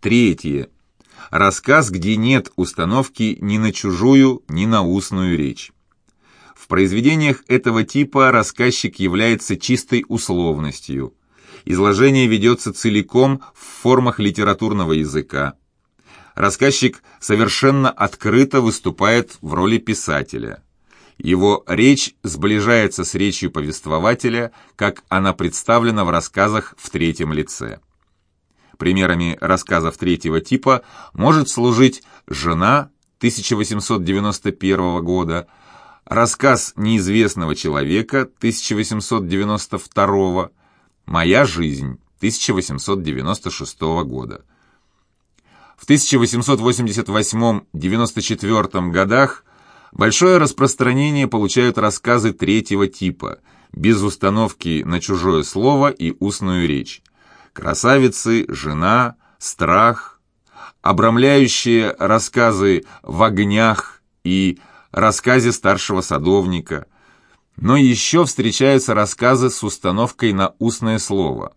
Третье. Рассказ, где нет установки ни на чужую, ни на устную речь. В произведениях этого типа рассказчик является чистой условностью. Изложение ведется целиком в формах литературного языка. Рассказчик совершенно открыто выступает в роли писателя. Его речь сближается с речью повествователя, как она представлена в рассказах в третьем лице. Примерами рассказов третьего типа может служить «Жена» 1891 года, рассказ неизвестного человека 1892, «Моя жизнь» 1896 года. В 1888-94 годах большое распространение получают рассказы третьего типа, без установки на чужое слово и устную речь. Красавицы, жена, страх, обрамляющие рассказы в огнях и рассказе старшего садовника. Но еще встречаются рассказы с установкой на устное слово.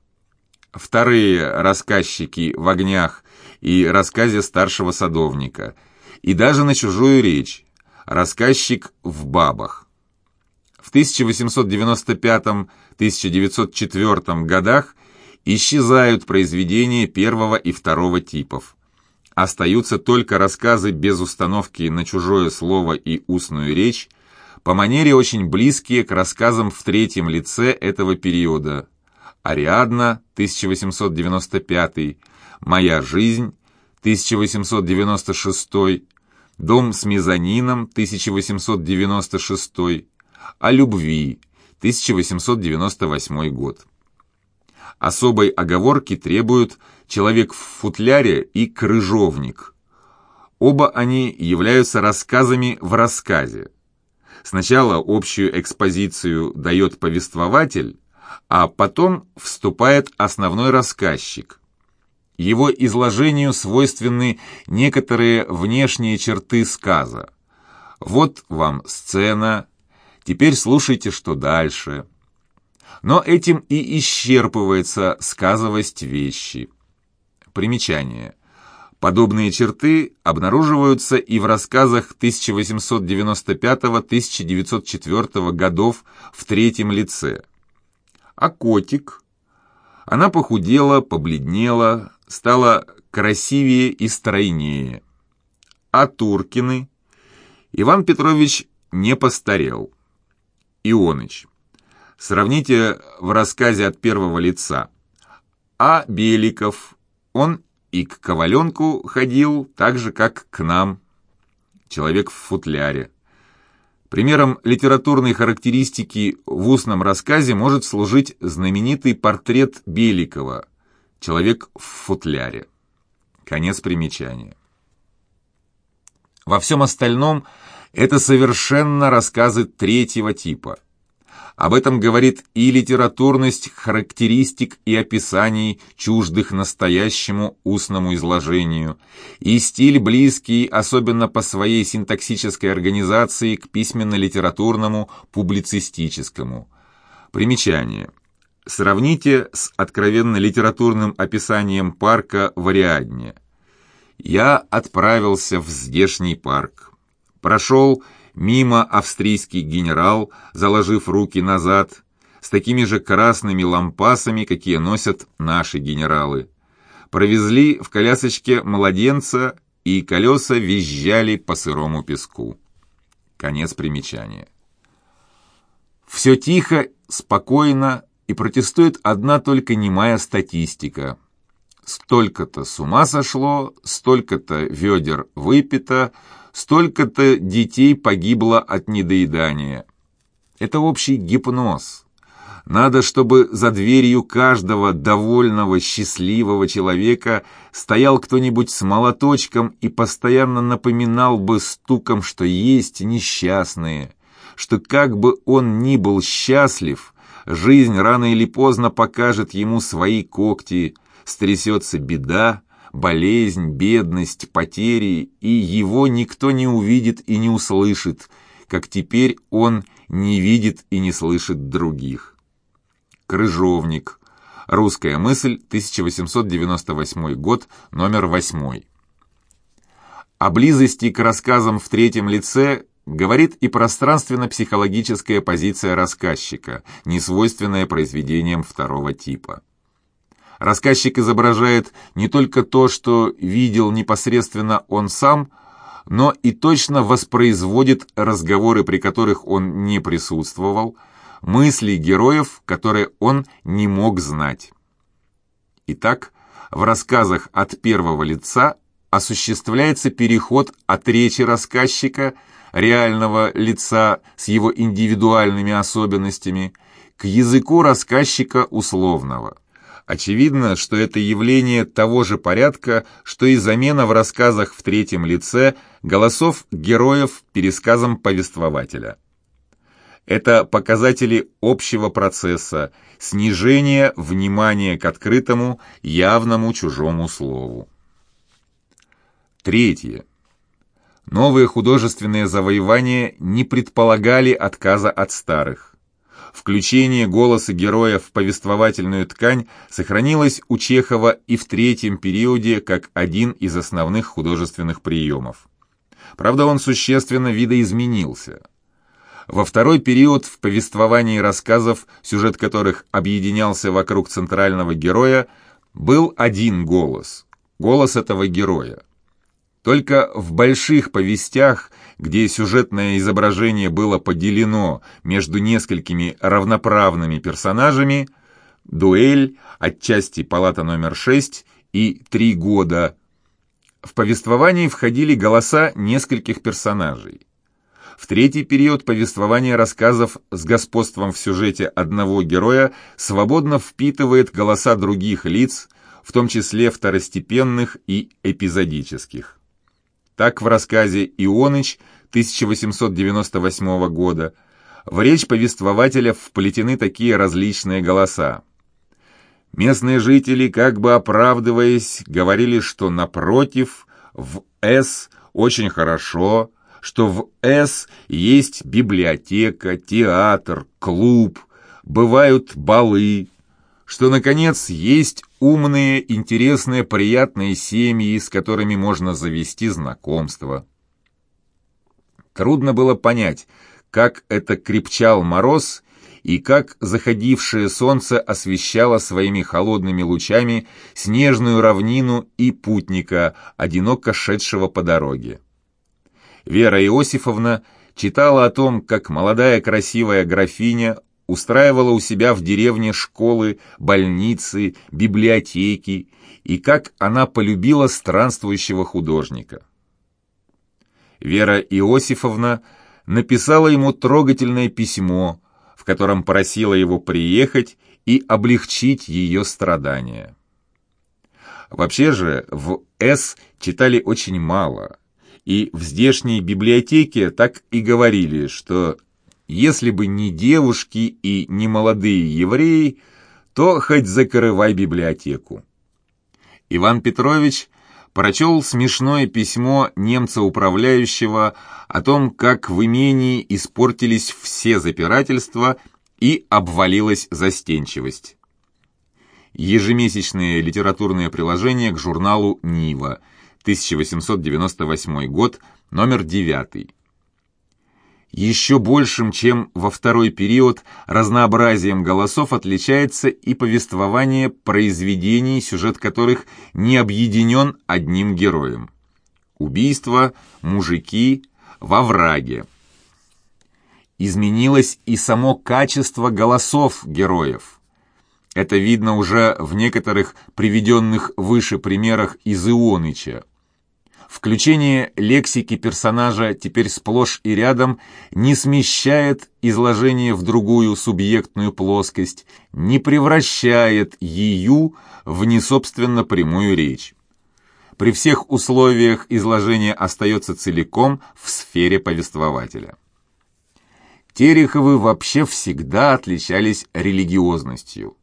Вторые рассказчики в огнях и рассказе старшего садовника, и даже на чужую речь, рассказчик в бабах. В 1895-1904 годах исчезают произведения первого и второго типов. Остаются только рассказы без установки на чужое слово и устную речь, по манере очень близкие к рассказам в третьем лице этого периода. Ариадна, 1895 «Моя жизнь» 1896, «Дом с мезонином» 1896, «О любви» 1898 год. Особой оговорки требуют «Человек в футляре» и «Крыжовник». Оба они являются рассказами в рассказе. Сначала общую экспозицию дает повествователь, а потом вступает основной рассказчик – его изложению свойственны некоторые внешние черты сказа. Вот вам сцена, теперь слушайте, что дальше. Но этим и исчерпывается сказовость вещи. Примечание. Подобные черты обнаруживаются и в рассказах 1895-1904 годов в третьем лице. А котик? Она похудела, побледнела, стала красивее и стройнее. А Туркины? Иван Петрович не постарел. Ионыч. Сравните в рассказе от первого лица. А Беликов, он и к Коваленку ходил так же, как к нам. Человек в футляре. Примером литературной характеристики в устном рассказе может служить знаменитый портрет Беликова – Человек в футляре. Конец примечания. Во всем остальном это совершенно рассказы третьего типа. Об этом говорит и литературность характеристик и описаний, чуждых настоящему устному изложению, и стиль близкий, особенно по своей синтаксической организации, к письменно-литературному публицистическому. Примечание. Сравните с откровенно литературным описанием парка в Ариадне. Я отправился в здешний парк. Прошел мимо австрийский генерал, заложив руки назад, с такими же красными лампасами, какие носят наши генералы. Провезли в колясочке младенца, и колеса визжали по сырому песку. Конец примечания. Все тихо, спокойно, и протестует одна только немая статистика. Столько-то с ума сошло, столько-то ведер выпито, столько-то детей погибло от недоедания. Это общий гипноз. Надо, чтобы за дверью каждого довольного, счастливого человека стоял кто-нибудь с молоточком и постоянно напоминал бы стуком, что есть несчастные, что как бы он ни был счастлив, Жизнь рано или поздно покажет ему свои когти, стрясется беда, болезнь, бедность, потери, и его никто не увидит и не услышит, как теперь он не видит и не слышит других. Крыжовник. Русская мысль, 1898 год, номер 8. О близости к рассказам в третьем лице говорит и пространственно-психологическая позиция рассказчика, несвойственная произведениям второго типа. Рассказчик изображает не только то, что видел непосредственно он сам, но и точно воспроизводит разговоры, при которых он не присутствовал, мысли героев, которые он не мог знать. Итак, в рассказах от первого лица осуществляется переход от речи рассказчика, реального лица с его индивидуальными особенностями, к языку рассказчика условного. Очевидно, что это явление того же порядка, что и замена в рассказах в третьем лице голосов героев пересказом повествователя. Это показатели общего процесса, снижения внимания к открытому, явному чужому слову. Третье. Новые художественные завоевания не предполагали отказа от старых. Включение голоса героя в повествовательную ткань сохранилось у Чехова и в третьем периоде как один из основных художественных приемов. Правда, он существенно видоизменился – во второй период в повествовании рассказов, сюжет которых объединялся вокруг центрального героя, был один голос – голос этого героя. Только в больших повестях, где сюжетное изображение было поделено между несколькими равноправными персонажами – дуэль, отчасти палата номер 6 и три года – в повествовании входили голоса нескольких персонажей. В третий период повествования рассказов с господством в сюжете одного героя свободно впитывает голоса других лиц, в том числе второстепенных и эпизодических. Так в рассказе «Ионыч» 1898 года в речь повествователя вплетены такие различные голоса. Местные жители, как бы оправдываясь, говорили, что напротив, в «С» очень хорошо, что в «С» есть библиотека, театр, клуб, бывают балы, что, наконец, есть умные, интересные, приятные семьи, с которыми можно завести знакомство. Трудно было понять, как это крепчал мороз и как заходившее солнце освещало своими холодными лучами снежную равнину и путника, одиноко шедшего по дороге. Вера Иосифовна читала о том, как молодая красивая графиня устраивала у себя в деревне школы, больницы, библиотеки, и как она полюбила странствующего художника. Вера Иосифовна написала ему трогательное письмо, в котором просила его приехать и облегчить ее страдания. Вообще же в «С» читали очень мало – и в здешней библиотеке так и говорили, что если бы не девушки и не молодые евреи, то хоть закрывай библиотеку. Иван Петрович прочел смешное письмо немца-управляющего о том, как в имении испортились все запирательства и обвалилась застенчивость. Ежемесячные литературные приложения к журналу «Нива», 1898 год, номер 9. Еще большим, чем во второй период, разнообразием голосов отличается и повествование произведений, сюжет которых не объединен одним героем. Убийство, мужики, во враге. Изменилось и само качество голосов героев. Это видно уже в некоторых приведенных выше примерах из Ионыча. Включение лексики персонажа теперь сплошь и рядом не смещает изложение в другую субъектную плоскость, не превращает ее в несобственно прямую речь. При всех условиях изложение остается целиком в сфере повествователя. Тереховы вообще всегда отличались религиозностью.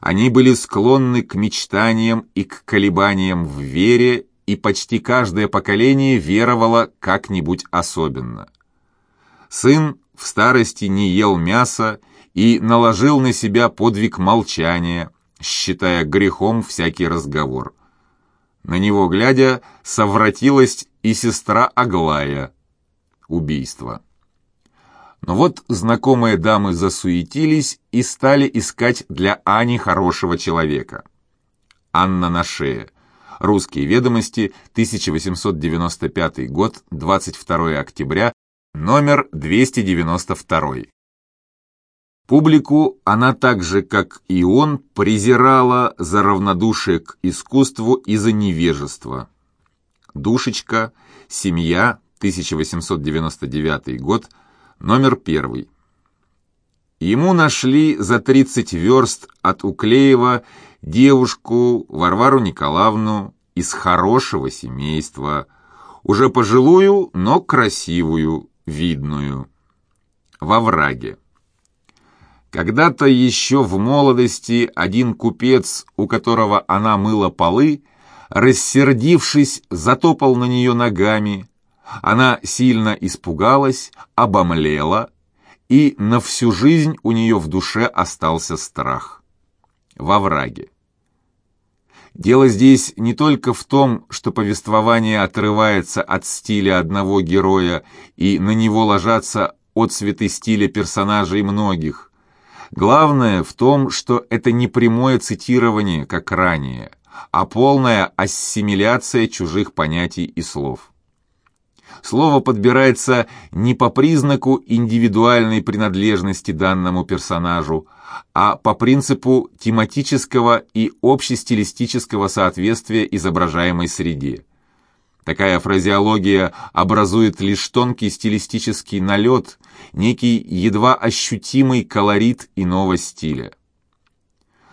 Они были склонны к мечтаниям и к колебаниям в вере и почти каждое поколение веровало как-нибудь особенно. Сын в старости не ел мяса и наложил на себя подвиг молчания, считая грехом всякий разговор. На него глядя, совратилась и сестра Аглая. Убийство. Но вот знакомые дамы засуетились и стали искать для Ани хорошего человека. Анна на шее. Русские ведомости, 1895 год, 22 октября, номер 292. Публику она так же, как и он, презирала за равнодушие к искусству и за невежество. Душечка, семья, 1899 год, номер первый. Ему нашли за 30 верст от Уклеева девушку Варвару Николаевну из хорошего семейства, уже пожилую, но красивую, видную, во враге. Когда-то еще в молодости один купец, у которого она мыла полы, рассердившись, затопал на нее ногами. Она сильно испугалась, обомлела, и на всю жизнь у нее в душе остался страх. Во враге. Дело здесь не только в том, что повествование отрывается от стиля одного героя и на него ложатся отцветы стиля персонажей многих. Главное в том, что это не прямое цитирование, как ранее, а полная ассимиляция чужих понятий и слов. Слово подбирается не по признаку индивидуальной принадлежности данному персонажу, а по принципу тематического и общестилистического соответствия изображаемой среде. Такая фразеология образует лишь тонкий стилистический налет, некий едва ощутимый колорит иного стиля.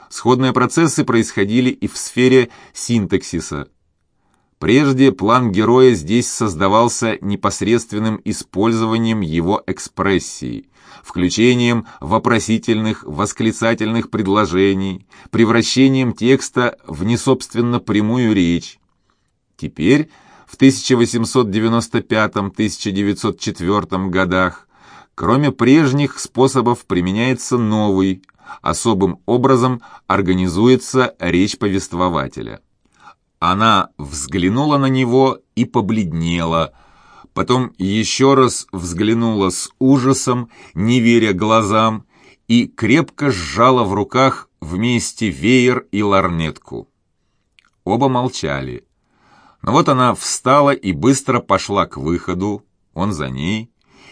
Сходные процессы происходили и в сфере синтаксиса. Прежде план героя здесь создавался непосредственным использованием его экспрессии, включением вопросительных, восклицательных предложений, превращением текста в несобственно прямую речь. Теперь в 1895-1904 годах, кроме прежних способов, применяется новый, особым образом организуется речь повествователя. Она взглянула на него и побледнела, потом еще раз взглянула с ужасом, не веря глазам, и крепко сжала в руках вместе веер и ларнетку. Оба молчали. Но вот она встала и быстро пошла к выходу, он за ней,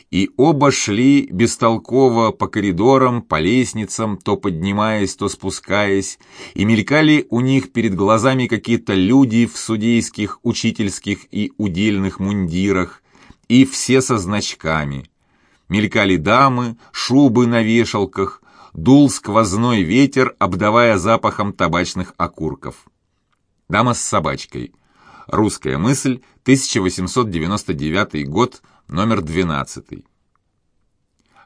и оба шли бестолково по коридорам, по лестницам, то поднимаясь, то спускаясь, и мелькали у них перед глазами какие-то люди в судейских, учительских и удельных мундирах, и все со значками. Мелькали дамы, шубы на вешалках, дул сквозной ветер, обдавая запахом табачных окурков. Дама с собачкой — Русская мысль, 1899 год, номер 12.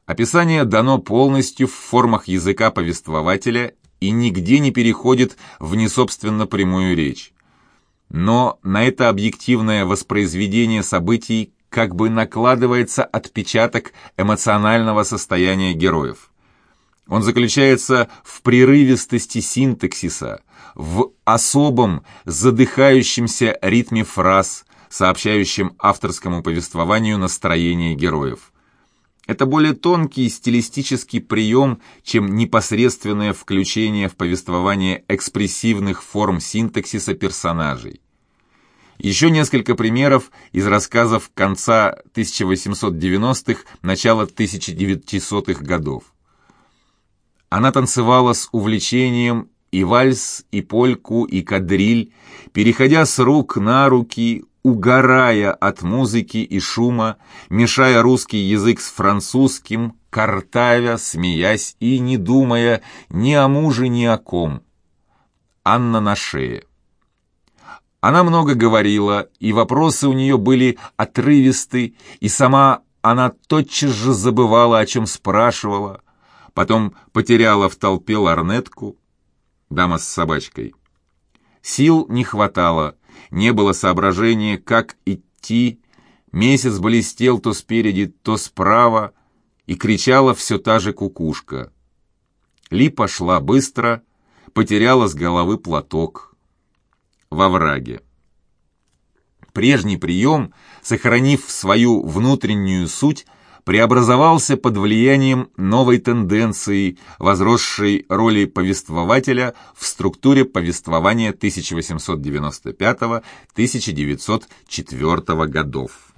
Описание дано полностью в формах языка повествователя и нигде не переходит в несобственно прямую речь. Но на это объективное воспроизведение событий как бы накладывается отпечаток эмоционального состояния героев. Он заключается в прерывистости синтаксиса, в особом задыхающемся ритме фраз, сообщающем авторскому повествованию настроение героев. Это более тонкий стилистический прием, чем непосредственное включение в повествование экспрессивных форм синтаксиса персонажей. Еще несколько примеров из рассказов конца 1890-х, начала 1900-х годов. Она танцевала с увлечением и вальс, и польку, и кадриль, переходя с рук на руки, угорая от музыки и шума, мешая русский язык с французским, картавя, смеясь и не думая ни о муже, ни о ком. Анна на шее. Она много говорила, и вопросы у нее были отрывисты, и сама она тотчас же забывала, о чем спрашивала, потом потеряла в толпе ларнетку, дама с собачкой. Сил не хватало, не было соображения, как идти, месяц блестел то спереди, то справа, и кричала все та же кукушка. Ли пошла быстро, потеряла с головы платок во враге. Прежний прием, сохранив свою внутреннюю суть, преобразовался под влиянием новой тенденции, возросшей роли повествователя в структуре повествования 1895-1904 годов.